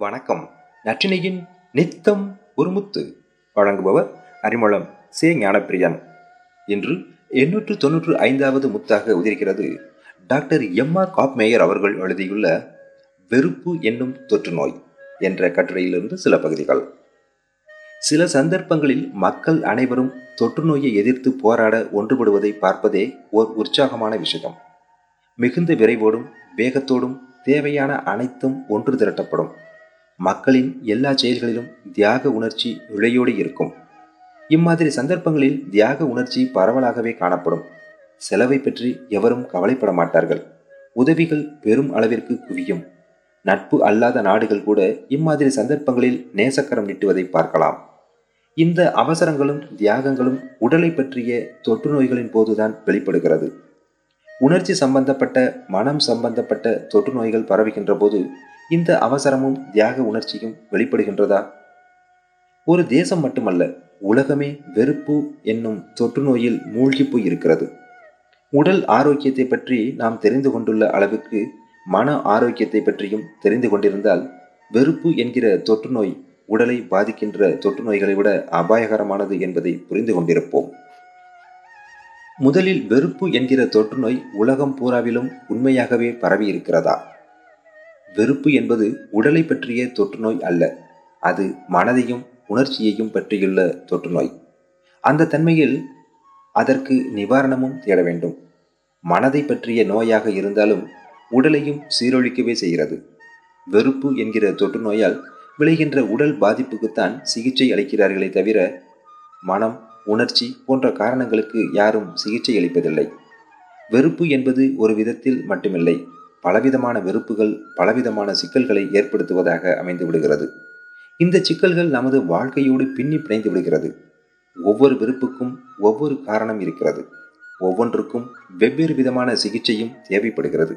வணக்கம். நற்றினையின் நித்தம் ஒரு முத்து வழங்குபவர் அறிமுளம் சே ஞானப்பிரியன். இன்று எண்ணூற்று தொன்னூற்று ஐந்தாவது முத்தாக உதிர்கிறது டாக்டர் எம் ஆர் காப்மேயர் அவர்கள் எழுதியுள்ள வெறுப்பு என்னும் தொற்று நோய் என்ற கட்டுரையிலிருந்து சில பகுதிகள். சில சந்தர்ப்பங்களில் மக்கள் அனைவரும் தொற்று நோயை எதிர்த்து போராட ஒன்றுபடுவதை பார்ப்பதே ஓர் உற்சாகமான விஷயம். மிகுந்த விரைவோடும் வேகத்தோடும் தேவையான அனைத்தும் ஒன்று திரட்டப்படும். மக்களின் எல்லா செயல்களிலும் தியாக உணர்ச்சி இழையோடு இருக்கும். இம்மாதிரி சந்தர்ப்பங்களில் தியாக உணர்ச்சி பரவலாகவே காணப்படும். செலவை பற்றி எவரும் கவலைப்பட மாட்டார்கள். உதவிகள் பெரும் அளவிற்கு குவியும். நட்பு அல்லாத நாடுகள் கூட இம்மாதிரி சந்தர்ப்பங்களில் நேசக்கரம் நீட்டுவதை பார்க்கலாம். இந்த அவசரங்களும் தியாகங்களும் உடலை பற்றிய தொற்று நோய்களின் போதுதான் வெளிப்படுகிறது. உணர்ச்சி சம்பந்தப்பட்ட மனம் சம்பந்தப்பட்ட தொற்று நோய்கள் பரவுகின்ற போது இந்த அவசரமும் தியாக உணர்ச்சியும் வெளிப்படுகின்றதா? ஒரு தேசம் மட்டுமல்ல உலகமே வெறுப்பு என்னும் தொற்று நோயில் மூழ்கி இருக்கிறது. உடல் ஆரோக்கியத்தை பற்றி நாம் தெரிந்து கொண்டுள்ள அளவுக்கு மன ஆரோக்கியத்தை பற்றியும் தெரிந்து கொண்டிருந்தால் வெறுப்பு என்கிற தொற்று நோய் உடலை பாதிக்கின்ற தொற்று நோய்களை விட அபாயகரமானது என்பதை புரிந்து கொண்டிருப்போம். முதலில் வெறுப்பு என்கிற தொற்று நோய் உலகம் பூராவிலும் உண்மையாகவே பரவி இருக்கிறதா வெறுப்பு என்பது உடலை பற்றிய தொற்றுநோய் அல்ல. அது மனதையும் உணர்ச்சியையும் பற்றியுள்ள தொற்றுநோய். அந்த தன்மையில் அதற்கு நிவாரணமும் தேட வேண்டும். மனதை பற்றிய நோயாக இருந்தாலும் உடலையும் சீரொழிக்கவே செய்கிறது. வெறுப்பு என்கிற தொற்று நோயால் விளைகின்ற உடல் பாதிப்புக்குத்தான் சிகிச்சை அளிக்கிறார்களே தவிர மனம் உணர்ச்சி போன்ற காரணங்களுக்கு யாரும் சிகிச்சை அளிப்பதில்லை. வெறுப்பு என்பது ஒரு விதத்தில் மட்டுமில்லை. பலவிதமான வெறுப்புகள் பலவிதமான சிக்கல்களை ஏற்படுத்துவதாக அமைந்து விடுகிறது. இந்த சிக்கல்கள் நமது வாழ்க்கையோடு பின்னி பிணைந்து விடுகிறது. ஒவ்வொரு வெறுப்புக்கும் ஒவ்வொரு காரணம் இருக்கிறது. ஒவ்வொன்றுக்கும் வெவ்வேறு விதமான சிகிச்சையும் தேவைப்படுகிறது.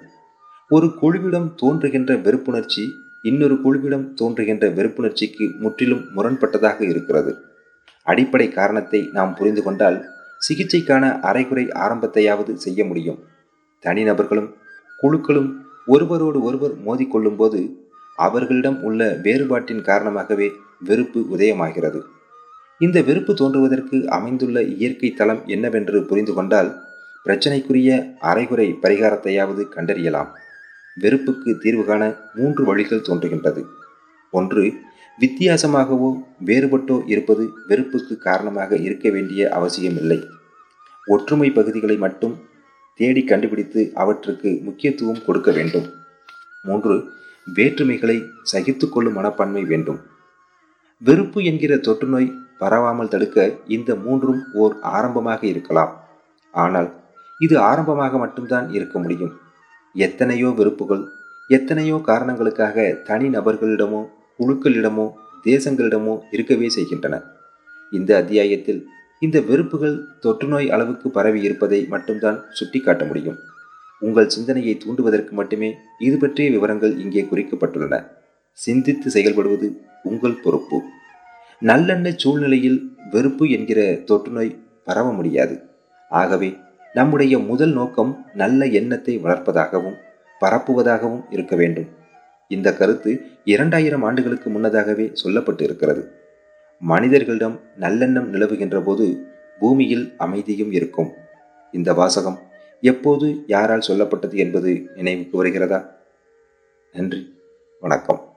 ஒரு குழுவிடம் தோன்றுகின்ற வெறுப்புணர்ச்சி இன்னொரு குழுவிடம் தோன்றுகின்ற வெறுப்புணர்ச்சிக்கு முற்றிலும் முரண்பட்டதாக இருக்கிறது. அடிப்படை காரணத்தை நாம் புரிந்து கொண்டால் சிகிச்சைக்கான அரைகுறை ஆரம்பத்தையாவது செய்ய முடியும். தனிநபர்களும் குழுக்களும் ஒருவரோடு ஒருவர் மோதிக்கொள்ளும் போது அவர்களிடம் உள்ள வேறுபாட்டின் காரணமாகவே வெறுப்பு உதயமாகிறது. இந்த வெறுப்பு தோன்றுவதற்கு அமைந்துள்ள இயற்கை தளம் என்னவென்று புரிந்து கொண்டால் பிரச்சனைக்குரிய அரைகுறை பரிகாரத்தையாவது கண்டறியலாம். வெறுப்புக்கு தீர்வு காண மூன்று வழிகள் தோன்றுகின்றது. ஒன்று வித்தியாசமாகவோ வேறுபட்டோ இருப்பது வெறுப்புக்கு காரணமாக இருக்க வேண்டிய அவசியமில்லை. ஒற்றுமை பகுதிகளை மட்டும் தேடி கண்டுபிடித்து அவற்றுக்கு முக்கியத்துவம் கொடுக்க வேண்டும். மூன்று வேற்றுமைகளை சகித்து கொள்ளும் மனப்பான்மை வேண்டும். வெறுப்பு என்கிற தொற்றுநோய் பரவாமல் தடுக்க இந்த மூன்றும் ஓர் ஆரம்பமாக இருக்கலாம். ஆனால் இது ஆரம்பமாக மட்டும்தான் இருக்க முடியும். எத்தனையோ வெறுப்புகள் எத்தனையோ காரணங்களுக்காக தனி நபர்களிடமோ குழுக்களிடமோ தேசங்களிடமோ இருக்கவே செய்கின்றன. இந்த அத்தியாயத்தில் இந்த வெறுப்புகள் தொற்றுநோய் அளவுக்கு பரவி இருப்பதை மட்டும்தான் சுட்டிக்காட்ட முடியும். உங்கள் சிந்தனையை தூண்டுவதற்கு மட்டுமே இது பற்றிய விவரங்கள் இங்கே குறிக்கப்பட்டுள்ளன. சிந்தித்து செயல்படுவது உங்கள் பொறுப்பு. நல்லெண்ண சூழ்நிலையில் வெறுப்பு என்கிற தொற்றுநோய் பரவ முடியாது. ஆகவே நம்முடைய முதல் நோக்கம் நல்ல எண்ணத்தை வளர்ப்பதாகவும் பரப்புவதாகவும் இருக்க வேண்டும். இந்த கருத்து இரண்டாயிரம் ஆண்டுகளுக்கு முன்னதாகவே சொல்லப்பட்டு இருக்கிறது. மனிதர்களிடம் நல்லெண்ணம் நிலவுகின்ற போது பூமியில் அமைதியும் இருக்கும். இந்த வாசகம் எப்போது யாரால் சொல்லப்பட்டது என்பது நினைவுக்கு வருகிறதா? நன்றி. வணக்கம்.